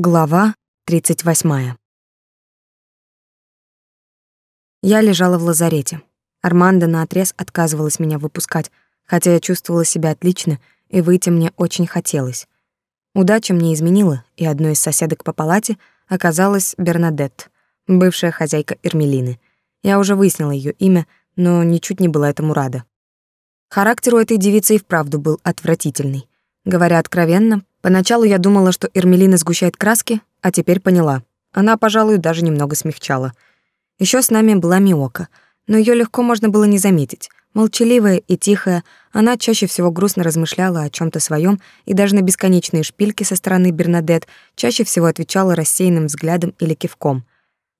Глава 38. Я лежала в лазарете. Армандо наотрез отказывалась меня выпускать, хотя я чувствовала себя отлично, и выйти мне очень хотелось. Удача мне изменила, и одной из соседок по палате оказалась Бернадетт, бывшая хозяйка Эрмелины. Я уже выяснила ее имя, но ничуть не была этому рада. Характер у этой девицы и вправду был отвратительный. Говоря откровенно, Поначалу я думала, что Эрмелина сгущает краски, а теперь поняла. Она, пожалуй, даже немного смягчала. Еще с нами была Миока, но ее легко можно было не заметить. Молчаливая и тихая, она чаще всего грустно размышляла о чем то своем и даже на бесконечные шпильки со стороны Бернадет чаще всего отвечала рассеянным взглядом или кивком.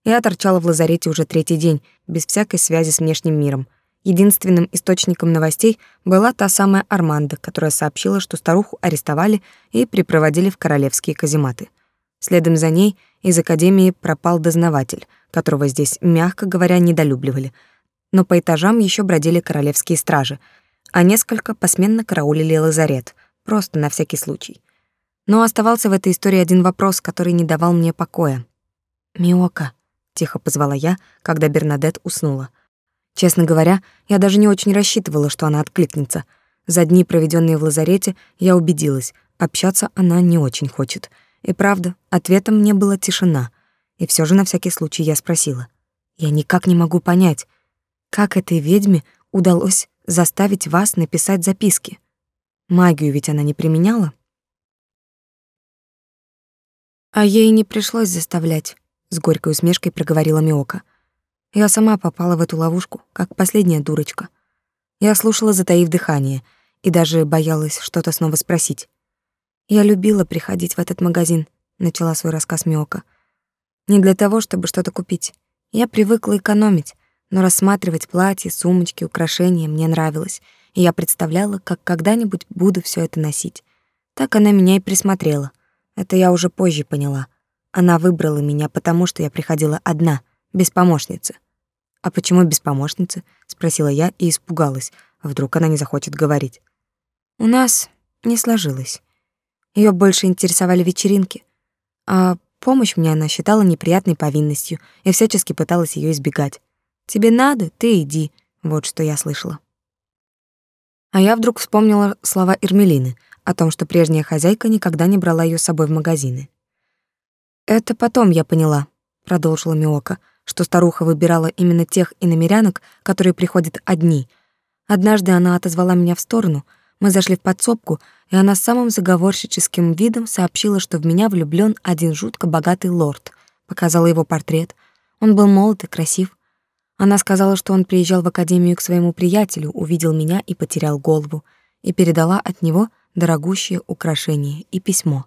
Я торчала в лазарете уже третий день, без всякой связи с внешним миром. Единственным источником новостей была та самая Арманда, которая сообщила, что старуху арестовали и припроводили в королевские казематы. Следом за ней из академии пропал дознаватель, которого здесь, мягко говоря, недолюбливали. Но по этажам еще бродили королевские стражи, а несколько посменно караулили лазарет, просто на всякий случай. Но оставался в этой истории один вопрос, который не давал мне покоя. «Миока», — тихо позвала я, когда Бернадет уснула. Честно говоря, я даже не очень рассчитывала, что она откликнется. За дни, проведенные в лазарете, я убедилась, общаться она не очень хочет. И правда, ответом мне была тишина. И все же на всякий случай я спросила. Я никак не могу понять, как этой ведьме удалось заставить вас написать записки. Магию ведь она не применяла. А ей не пришлось заставлять, с горькой усмешкой проговорила Миока. Я сама попала в эту ловушку, как последняя дурочка. Я слушала, затаив дыхание, и даже боялась что-то снова спросить. Я любила приходить в этот магазин, начала свой рассказ Миока. Не для того, чтобы что-то купить. Я привыкла экономить, но рассматривать платья, сумочки, украшения мне нравилось, и я представляла, как когда-нибудь буду все это носить. Так она меня и присмотрела. Это я уже позже поняла. Она выбрала меня, потому что я приходила одна, без помощницы. А почему без помощницы? спросила я и испугалась. А вдруг она не захочет говорить? У нас не сложилось. Ее больше интересовали вечеринки, а помощь мне она считала неприятной повинностью и всячески пыталась ее избегать. Тебе надо, ты иди, вот что я слышала. А я вдруг вспомнила слова Эрмелины о том, что прежняя хозяйка никогда не брала ее с собой в магазины. Это потом я поняла, продолжила Миока, что старуха выбирала именно тех иномерянок, которые приходят одни. Однажды она отозвала меня в сторону, мы зашли в подсобку, и она с самым заговорщическим видом сообщила, что в меня влюблён один жутко богатый лорд. Показала его портрет. Он был молод и красив. Она сказала, что он приезжал в академию к своему приятелю, увидел меня и потерял голову, и передала от него дорогущее украшение и письмо.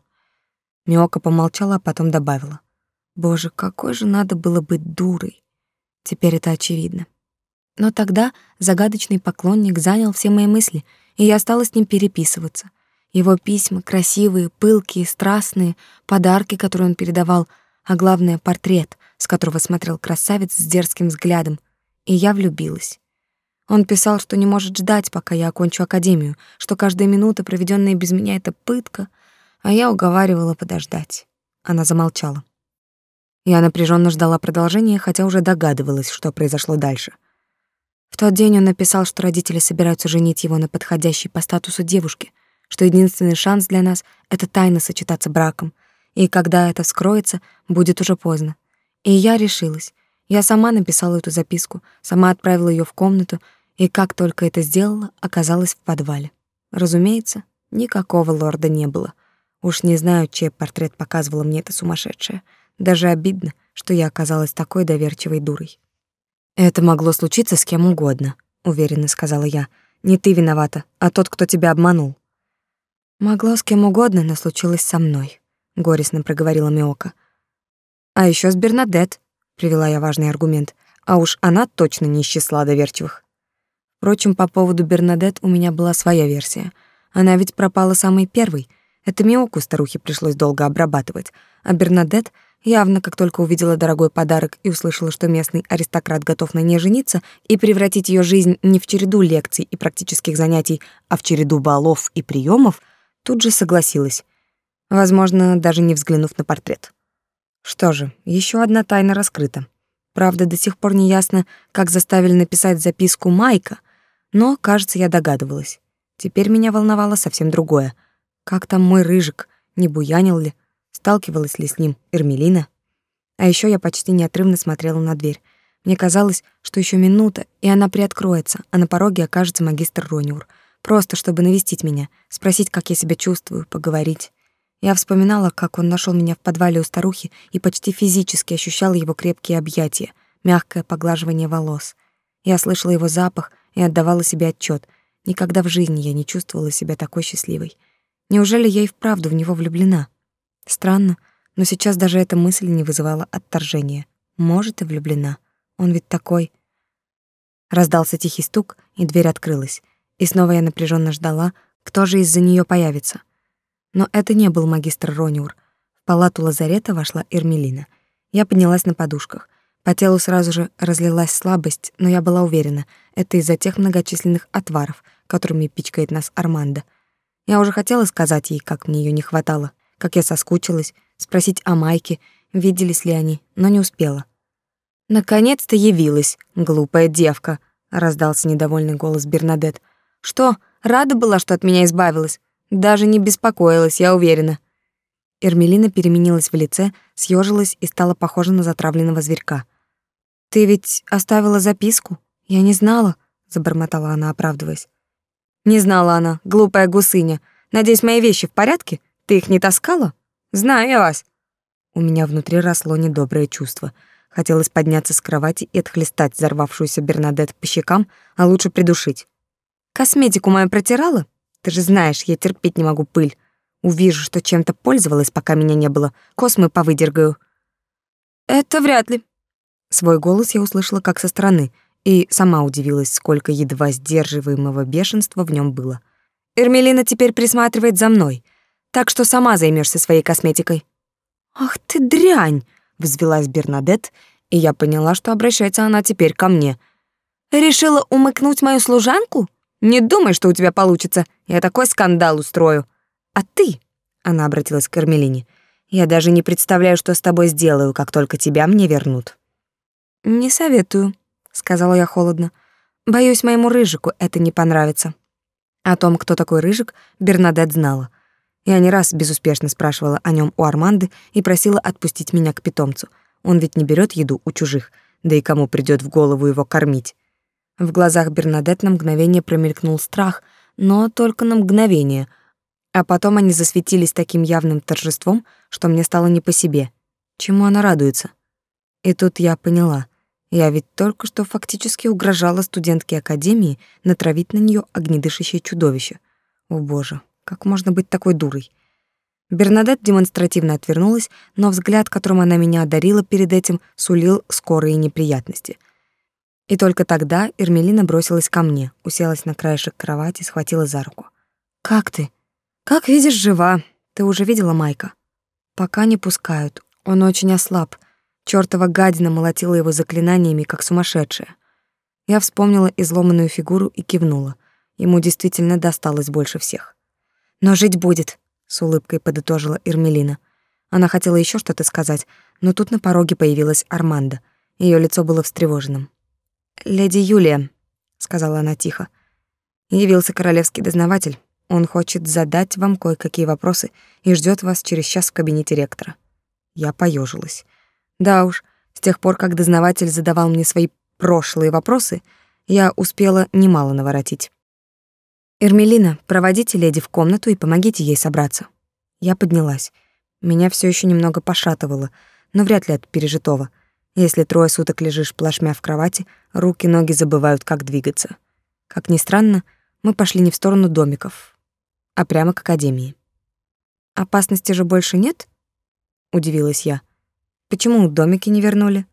Миока помолчала, а потом добавила — Боже, какой же надо было быть дурой. Теперь это очевидно. Но тогда загадочный поклонник занял все мои мысли, и я стала с ним переписываться. Его письма красивые, пылкие, страстные, подарки, которые он передавал, а главное портрет, с которого смотрел красавец с дерзким взглядом, и я влюбилась. Он писал, что не может ждать, пока я окончу академию, что каждая минута, проведенная без меня, это пытка, а я уговаривала подождать. Она замолчала. Я напряженно ждала продолжения, хотя уже догадывалась, что произошло дальше. В тот день он написал, что родители собираются женить его на подходящей по статусу девушке, что единственный шанс для нас — это тайно сочетаться браком, и когда это вскроется, будет уже поздно. И я решилась. Я сама написала эту записку, сама отправила ее в комнату, и как только это сделала, оказалась в подвале. Разумеется, никакого лорда не было. Уж не знаю, чей портрет показывала мне эта сумасшедшая — даже обидно, что я оказалась такой доверчивой дурой. Это могло случиться с кем угодно, уверенно сказала я. Не ты виновата, а тот, кто тебя обманул. Могло с кем угодно, но случилось со мной, горестно проговорила Миока. А еще с Бернадет, привела я важный аргумент. А уж она точно не из доверчивых. Впрочем, по поводу Бернадет у меня была своя версия. Она ведь пропала самой первой. Это Миоку старухе пришлось долго обрабатывать, а Бернадет Явно, как только увидела дорогой подарок и услышала, что местный аристократ готов на ней жениться и превратить ее жизнь не в череду лекций и практических занятий, а в череду балов и приемов, тут же согласилась. возможно, даже не взглянув на портрет. Что же, еще одна тайна раскрыта. Правда, до сих пор не ясно, как заставили написать записку Майка, но, кажется, я догадывалась. Теперь меня волновало совсем другое. Как там мой рыжик, не буянил ли, сталкивалась ли с ним Эрмелина? А еще я почти неотрывно смотрела на дверь. Мне казалось, что еще минута, и она приоткроется, а на пороге окажется магистр Рониур, просто чтобы навестить меня, спросить, как я себя чувствую, поговорить. Я вспоминала, как он нашел меня в подвале у старухи и почти физически ощущала его крепкие объятия, мягкое поглаживание волос. Я слышала его запах и отдавала себе отчет. Никогда в жизни я не чувствовала себя такой счастливой. Неужели я и вправду в него влюблена? Странно, но сейчас даже эта мысль не вызывала отторжения. Может, и влюблена. Он ведь такой. Раздался тихий стук, и дверь открылась. И снова я напряженно ждала, кто же из-за нее появится. Но это не был магистр Рониур. В палату лазарета вошла Эрмелина. Я поднялась на подушках. По телу сразу же разлилась слабость, но я была уверена, это из-за тех многочисленных отваров, которыми пичкает нас Армандо. Я уже хотела сказать ей, как мне ее не хватало, как я соскучилась, спросить о Майке, виделись ли они, но не успела. «Наконец-то явилась, глупая девка», — раздался недовольный голос Бернадет. «Что, рада была, что от меня избавилась? Даже не беспокоилась, я уверена. Эрмелина переменилась в лице, съежилась и стала похожа на затравленного зверька. Ты ведь оставила записку? Я не знала, забормотала она, оправдываясь. Не знала она, глупая гусыня. Надеюсь, мои вещи в порядке? Ты их не таскала? Знаю я вас. У меня внутри росло недоброе чувство. Хотелось подняться с кровати и отхлестать взорвавшуюся Бернадет по щекам, а лучше придушить. Косметику мою протирала? Ты же знаешь, я терпеть не могу пыль. Увижу, что чем-то пользовалась, пока меня не было. Космы повыдергаю. Это вряд ли. Свой голос я услышала как со стороны, и сама удивилась, сколько едва сдерживаемого бешенства в нем было. Эрмелина теперь присматривает за мной, так что сама займешься своей косметикой. Ах ты дрянь, взвилась Бернадет, и я поняла, что обращается она теперь ко мне. Решила умыкнуть мою служанку? Не думай, что у тебя получится. Я такой скандал устрою. А ты, она обратилась к Кармелине, я даже не представляю, что с тобой сделаю, как только тебя мне вернут. Не советую, сказала я холодно. Боюсь, моему рыжику это не понравится. О том, кто такой рыжик, Бернадет знала. Я не раз безуспешно спрашивала о нем у Арманды и просила отпустить меня к питомцу. Он ведь не берет еду у чужих, да и кому придет в голову его кормить. В глазах Бернадет на мгновение промелькнул страх, но только на мгновение, а потом они засветились таким явным торжеством, что мне стало не по себе. Чему она радуется? И тут я поняла. Я ведь только что фактически угрожала студентке академии натравить на нее огнедышащее чудовище. О боже, как можно быть такой дурой? Бернадет демонстративно отвернулась, но взгляд, которым она меня одарила перед этим, сулил скорые неприятности — и только тогда Эрмелина бросилась ко мне, уселась на краешек кровати, схватила за руку. «Как ты? Как видишь, жива. Ты уже видела Майка?» «Пока не пускают. Он очень ослаб. Чёртова гадина молотила его заклинаниями, как сумасшедшая. Я вспомнила изломанную фигуру и кивнула. Ему действительно досталось больше всех. «Но жить будет», — с улыбкой подытожила Эрмелина. Она хотела еще что-то сказать, но тут на пороге появилась Армандо. Ее лицо было встревоженным. «Леди Юлия», — сказала она тихо, — «явился королевский дознаватель. Он хочет задать вам кое-какие вопросы и ждет вас через час в кабинете ректора». Я поежилась. Да уж, с тех пор, как дознаватель задавал мне свои прошлые вопросы, я успела немало наворотить. «Эрмелина, проводите леди в комнату и помогите ей собраться». Я поднялась. Меня все еще немного пошатывало, но вряд ли от пережитого — если трое суток лежишь плашмя в кровати, руки-ноги забывают, как двигаться. Как ни странно, мы пошли не в сторону домиков, а прямо к академии. «Опасности же больше нет?» — удивилась я. «Почему домики не вернули?»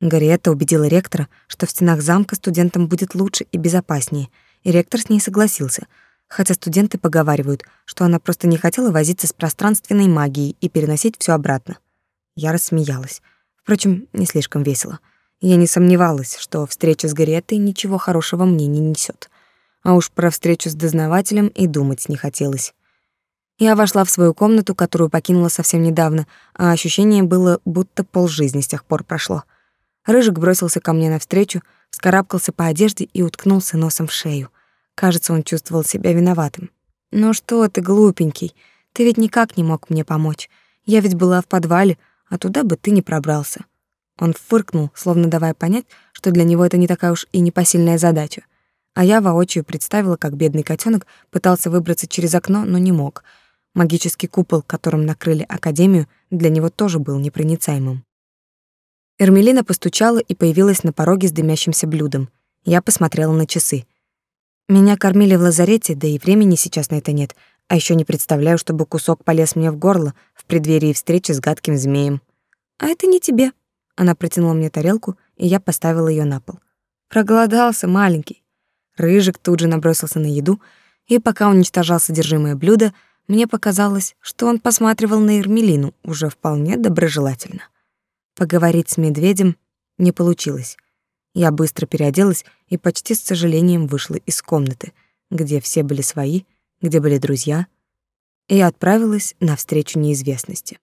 Гарриетта убедила ректора, что в стенах замка студентам будет лучше и безопаснее, и ректор с ней согласился, хотя студенты поговаривают, что она просто не хотела возиться с пространственной магией и переносить все обратно. Я рассмеялась. Впрочем, не слишком весело. Я не сомневалась, что встреча с Гаретой ничего хорошего мне не несет. А уж про встречу с дознавателем и думать не хотелось. Я вошла в свою комнату, которую покинула совсем недавно, а ощущение было, будто полжизни с тех пор прошло. Рыжик бросился ко мне навстречу, вскарабкался по одежде и уткнулся носом в шею. Кажется, он чувствовал себя виноватым. «Ну что ты, глупенький, ты ведь никак не мог мне помочь. Я ведь была в подвале, а туда бы ты не пробрался». Он фыркнул, словно давая понять, что для него это не такая уж и непосильная задача. А я воочию представила, как бедный котенок пытался выбраться через окно, но не мог. Магический купол, которым накрыли Академию, для него тоже был непроницаемым. Эрмелина постучала и появилась на пороге с дымящимся блюдом. Я посмотрела на часы. Меня кормили в лазарете, да и времени сейчас на это нет, а еще не представляю, чтобы кусок полез мне в горло в преддверии встречи с гадким змеем. А это не тебе, она протянула мне тарелку, и я поставила ее на пол. Проголодался маленький. Рыжик тут же набросился на еду, и пока уничтожал содержимое блюда, мне показалось, что он посматривал на Ермелину уже вполне доброжелательно. Поговорить с медведем не получилось. Я быстро переоделась и почти с сожалением вышла из комнаты, где все были свои, где были друзья, и отправилась навстречу неизвестности.